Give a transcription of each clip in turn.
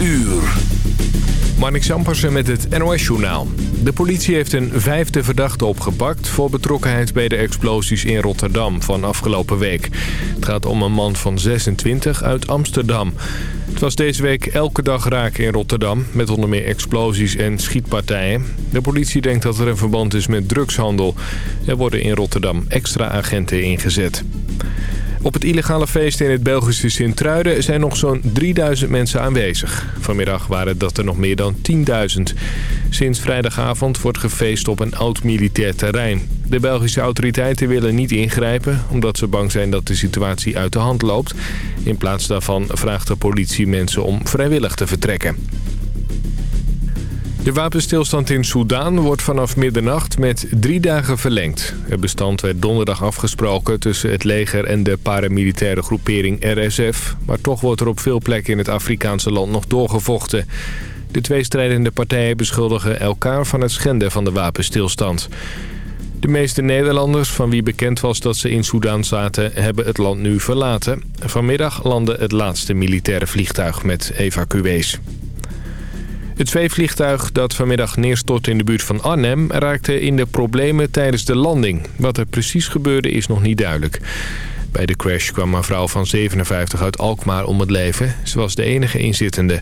uur. Marnik Sampersen met het NOS-journaal. De politie heeft een vijfde verdachte opgepakt... voor betrokkenheid bij de explosies in Rotterdam van afgelopen week. Het gaat om een man van 26 uit Amsterdam. Het was deze week elke dag raken in Rotterdam... met onder meer explosies en schietpartijen. De politie denkt dat er een verband is met drugshandel. Er worden in Rotterdam extra agenten ingezet. Op het illegale feest in het Belgische Sint-Truiden zijn nog zo'n 3000 mensen aanwezig. Vanmiddag waren dat er nog meer dan 10.000. Sinds vrijdagavond wordt gefeest op een oud militair terrein. De Belgische autoriteiten willen niet ingrijpen... omdat ze bang zijn dat de situatie uit de hand loopt. In plaats daarvan vraagt de politie mensen om vrijwillig te vertrekken. De wapenstilstand in Soedan wordt vanaf middernacht met drie dagen verlengd. Het bestand werd donderdag afgesproken tussen het leger en de paramilitaire groepering RSF. Maar toch wordt er op veel plekken in het Afrikaanse land nog doorgevochten. De twee strijdende partijen beschuldigen elkaar van het schenden van de wapenstilstand. De meeste Nederlanders, van wie bekend was dat ze in Soedan zaten, hebben het land nu verlaten. Vanmiddag landde het laatste militaire vliegtuig met evacuees. Het zweefvliegtuig dat vanmiddag neerstortte in de buurt van Arnhem... raakte in de problemen tijdens de landing. Wat er precies gebeurde is nog niet duidelijk. Bij de crash kwam een vrouw van 57 uit Alkmaar om het leven. Ze was de enige inzittende.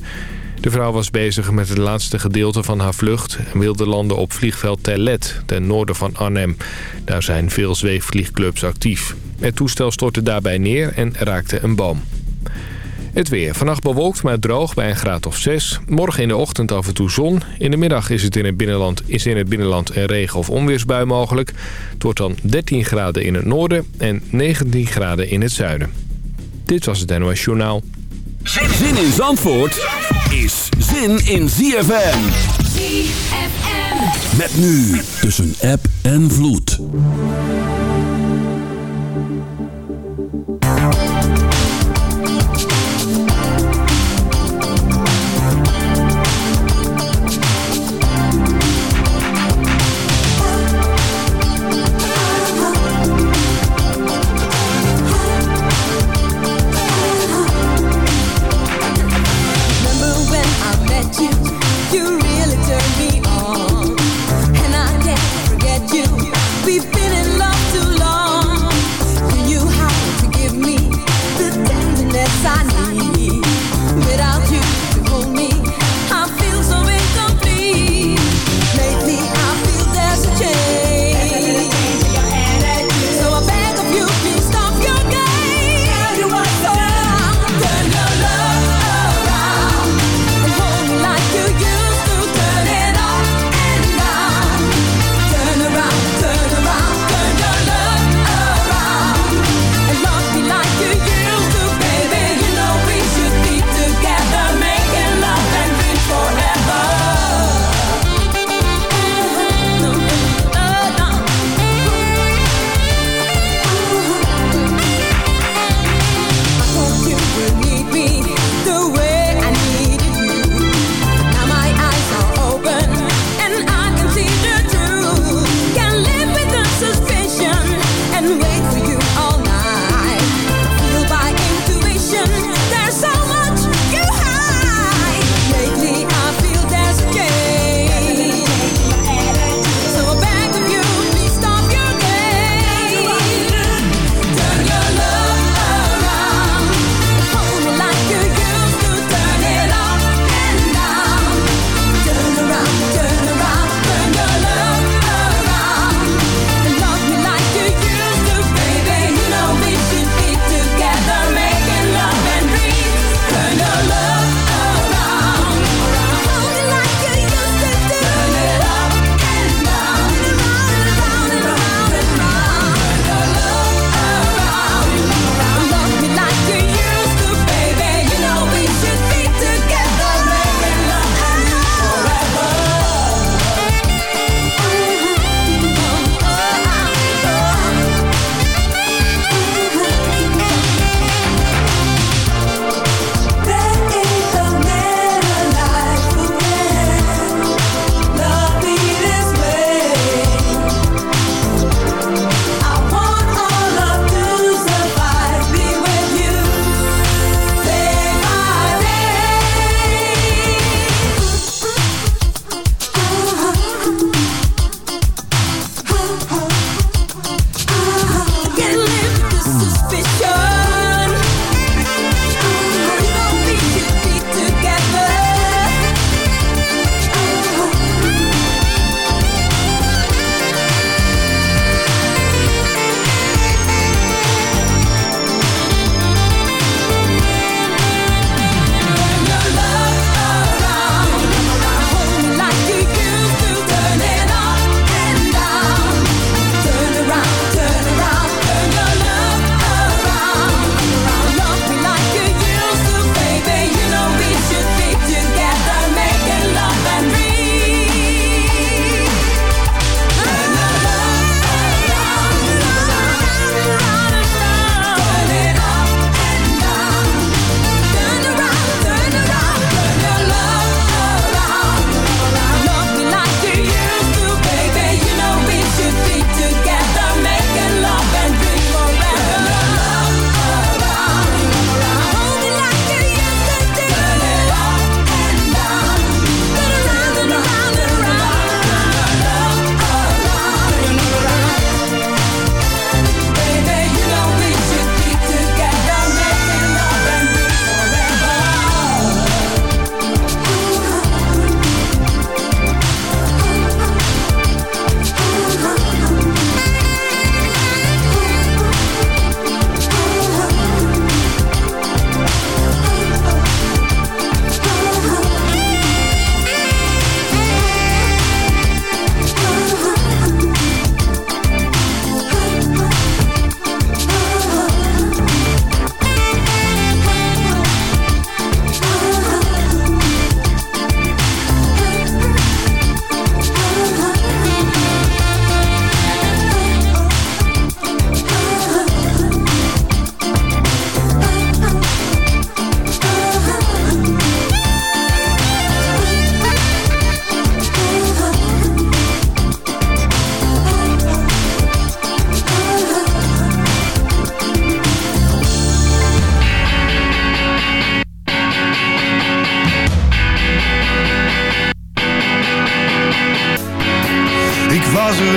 De vrouw was bezig met het laatste gedeelte van haar vlucht... en wilde landen op vliegveld Terlet, ten noorden van Arnhem. Daar zijn veel zweefvliegclubs actief. Het toestel stortte daarbij neer en raakte een boom. Het weer. Vannacht bewolkt, maar droog bij een graad of 6. Morgen in de ochtend af en toe zon. In de middag is, het in, het binnenland, is in het binnenland een regen- of onweersbui mogelijk. Het wordt dan 13 graden in het noorden en 19 graden in het zuiden. Dit was het NOS Journaal. Zin in Zandvoort is zin in ZFM. ZFM. Met nu tussen app en vloed.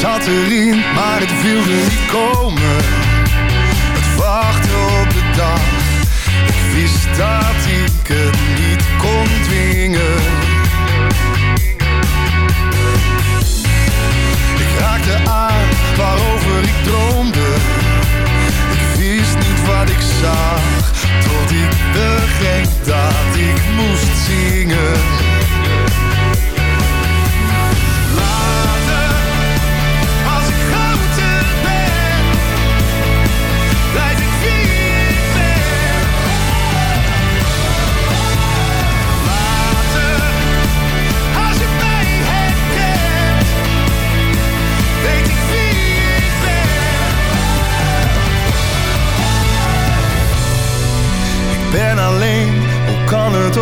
Zat erin, maar het wilde niet komen. Het wachten op de dag. Ik wist dat ik het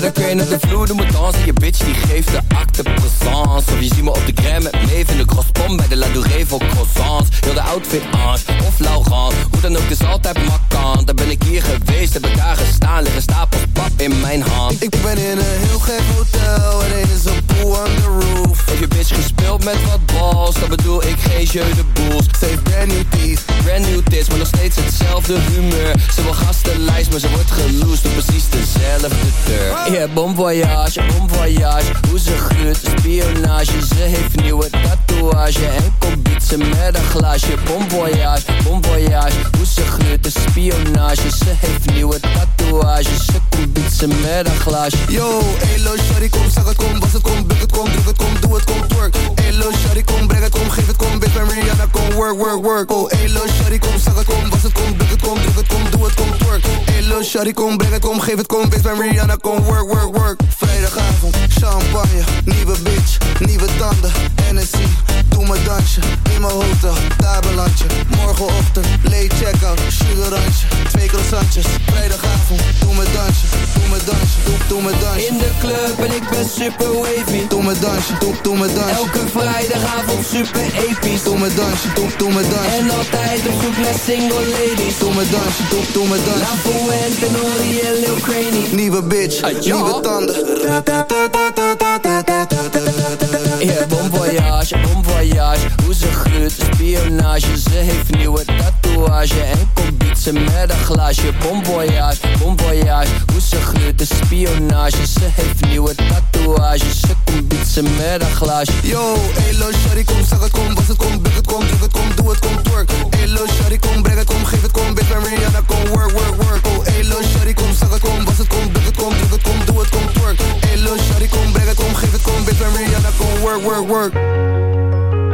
Let crane op de vloer, doe me dansen Je bitch die geeft de acte présence. Of je ziet me op de crème met Maeve in de crosspom Bij de La Douree voor croissants. Heel de outfit Ange of Laurent. Hoe dan ook is altijd makkant Daar ben ik hier geweest, heb ik daar gestaan. Liggen stapels pap in mijn hand. Ik ben in een heel gek hotel Er is een pool on the roof. Heb je bitch gespeeld met wat balls Dan bedoel ik geen jeu de boels Ze heeft brand new tits, maar nog steeds hetzelfde humeur. Ze wil gastenlijst, maar ze wordt geloosd Op precies dezelfde deur. Yeah, bon voyage, bon voyage Hoe ze gruurt, spionage. Ze heeft nieuwe tatoeage En komt ze met een glaasje. Bon voyage, bon voyage Hoe ze gruurt, spionage. Ze heeft nieuwe tatoeage. Ze komt ze met een glaasje. Yo, elo, shawty, kom, zeg het, kom Was het, kom, buk het, kom, druk het, kom Doe het, kom, twerk. Elo, shawty, kom, breng het, kom Geef het, kom, bitch, ben Rihanna, kom Work, work, work. Oh, elo, shawty, kom, zeg het, kom Was het, kom, buk het, kom, druk het, kom Doe het, kom, twerk. Elo, shawty, kom, breng het, kom Geef het, kom, bitch, ben Rihanna, kom Work, work, work. Vrijdagavond, champagne Nieuwe bitch, nieuwe tanden Hennessy, doe me dansje In mijn hotel, daar beland je Morgenochtend, late check-out oranje, twee croissantjes Vrijdagavond, doe me dansje Doe me dansje, doe, doe me dansje. In de club en ik ben super wavy. Doe me dansje, doe, doe me dansje. Elke vrijdagavond super episch. Doe me dansje, doe, doe me dansje. En altijd zoek naar single ladies. Doe me dansje, doe, doe me dansje. La Fuente, Nori en Lil Craney Nieuwe bitch, nieuwe tanden. Yeah, bon voyage, bon voyage. Hoe ze gruurt, spionage. Ze heeft nieuwe tatoeage En ze met een glaasje Bon voyage, bon voyage Hoe ze gruurt, spionage Ze heeft nieuwe tatoeage Ze ze met een glaasje Yo, elo, shawty, kom, zeg het, kom Was het, kom, buk het, kom, druk het, kom Doe het, kom, twerk Elo, shawty, kom, breng het, kom Geef het, kom, bitch, ben Rihanna, kom Work, work, work Oh, elo, shawty, kom, zeg het, kom Was het, kom, buk het, kom, druk het, kom Doe het, kom, twerk Elo, shawty, kom, breng het, kom Geef het, kom, bitch, ben Rihanna, kom Work, work, work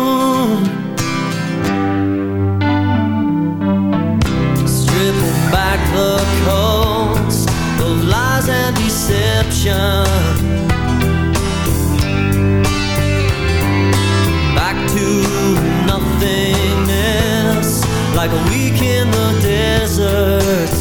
and deception. Back to nothingness, like a week in the desert.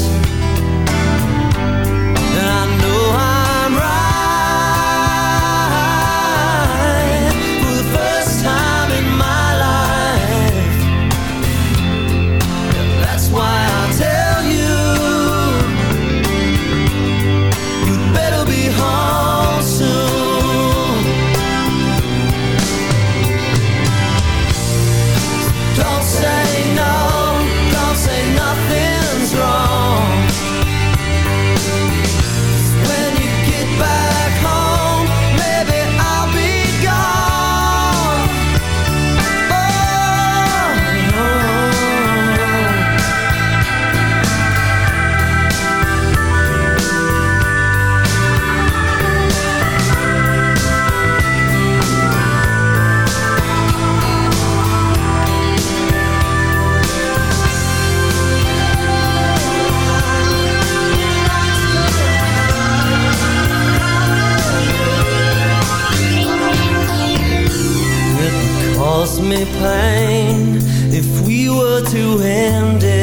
me if we were to end it.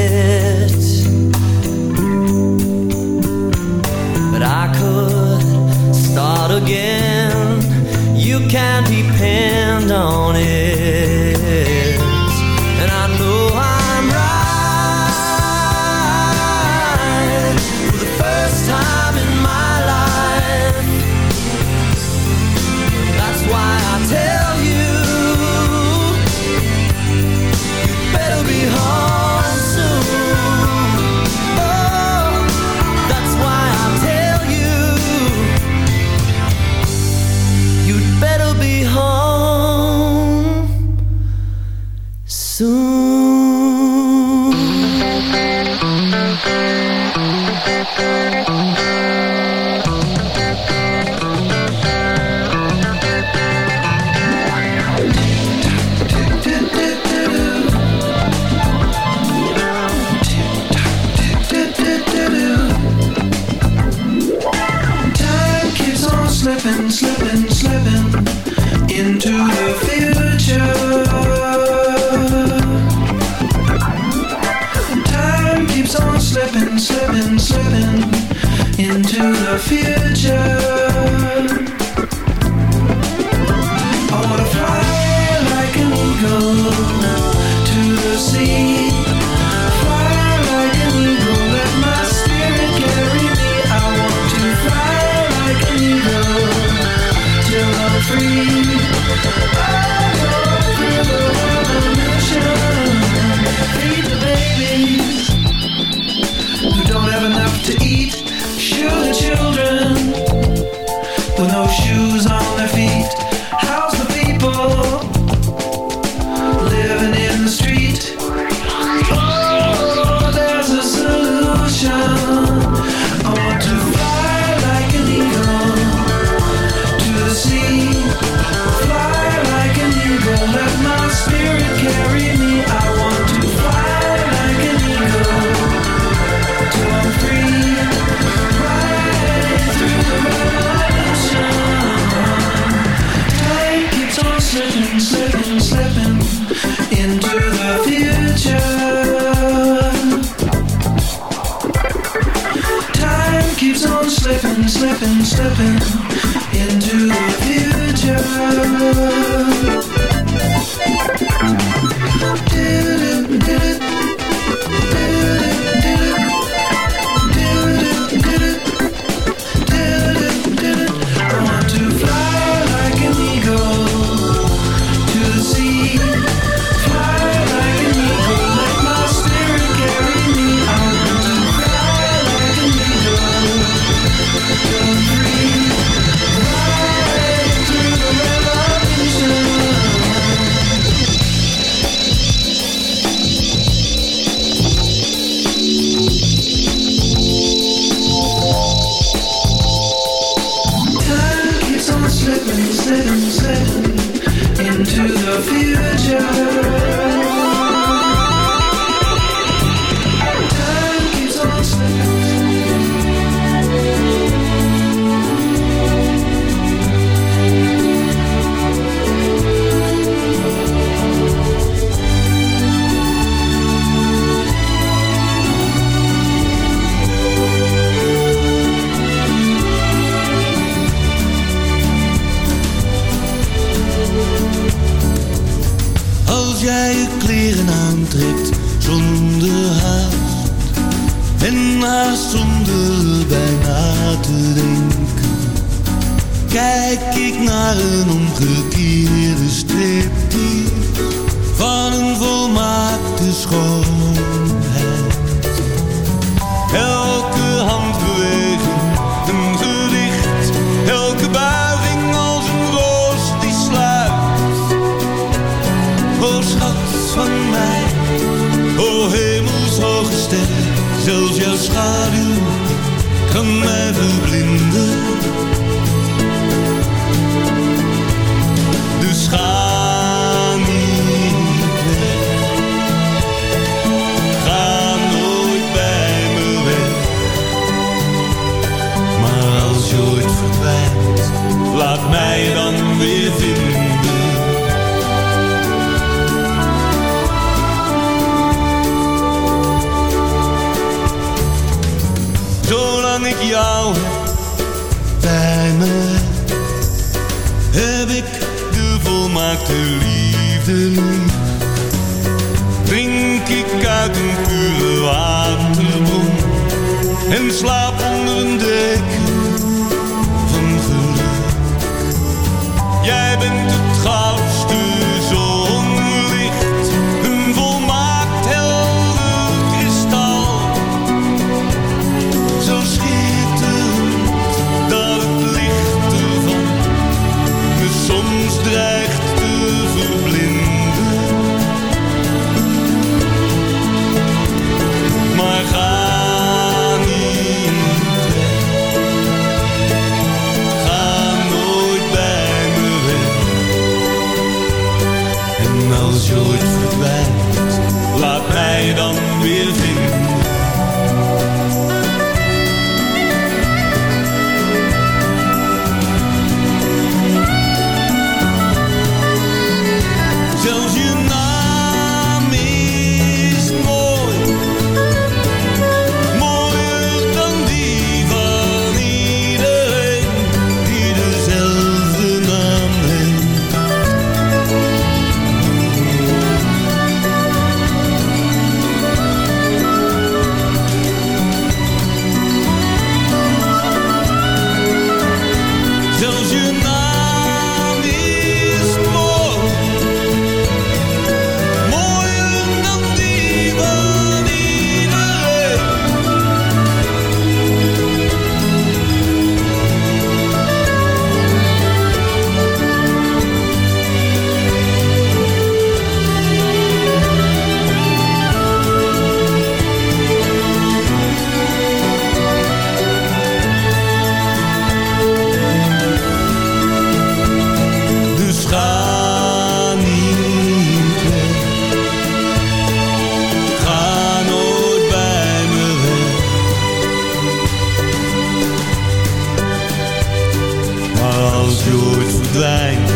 Ooit verdwijnt,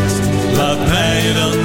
laat mij dan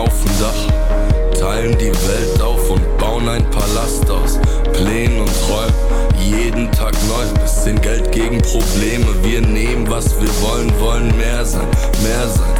auf dem Dach, teilen die Welt auf und bauen ein Palast aus Plänen und Träumen. Jeden Tag neu, bisschen Geld gegen Probleme. Wir nehmen, was wir wollen, wollen mehr sein, mehr sein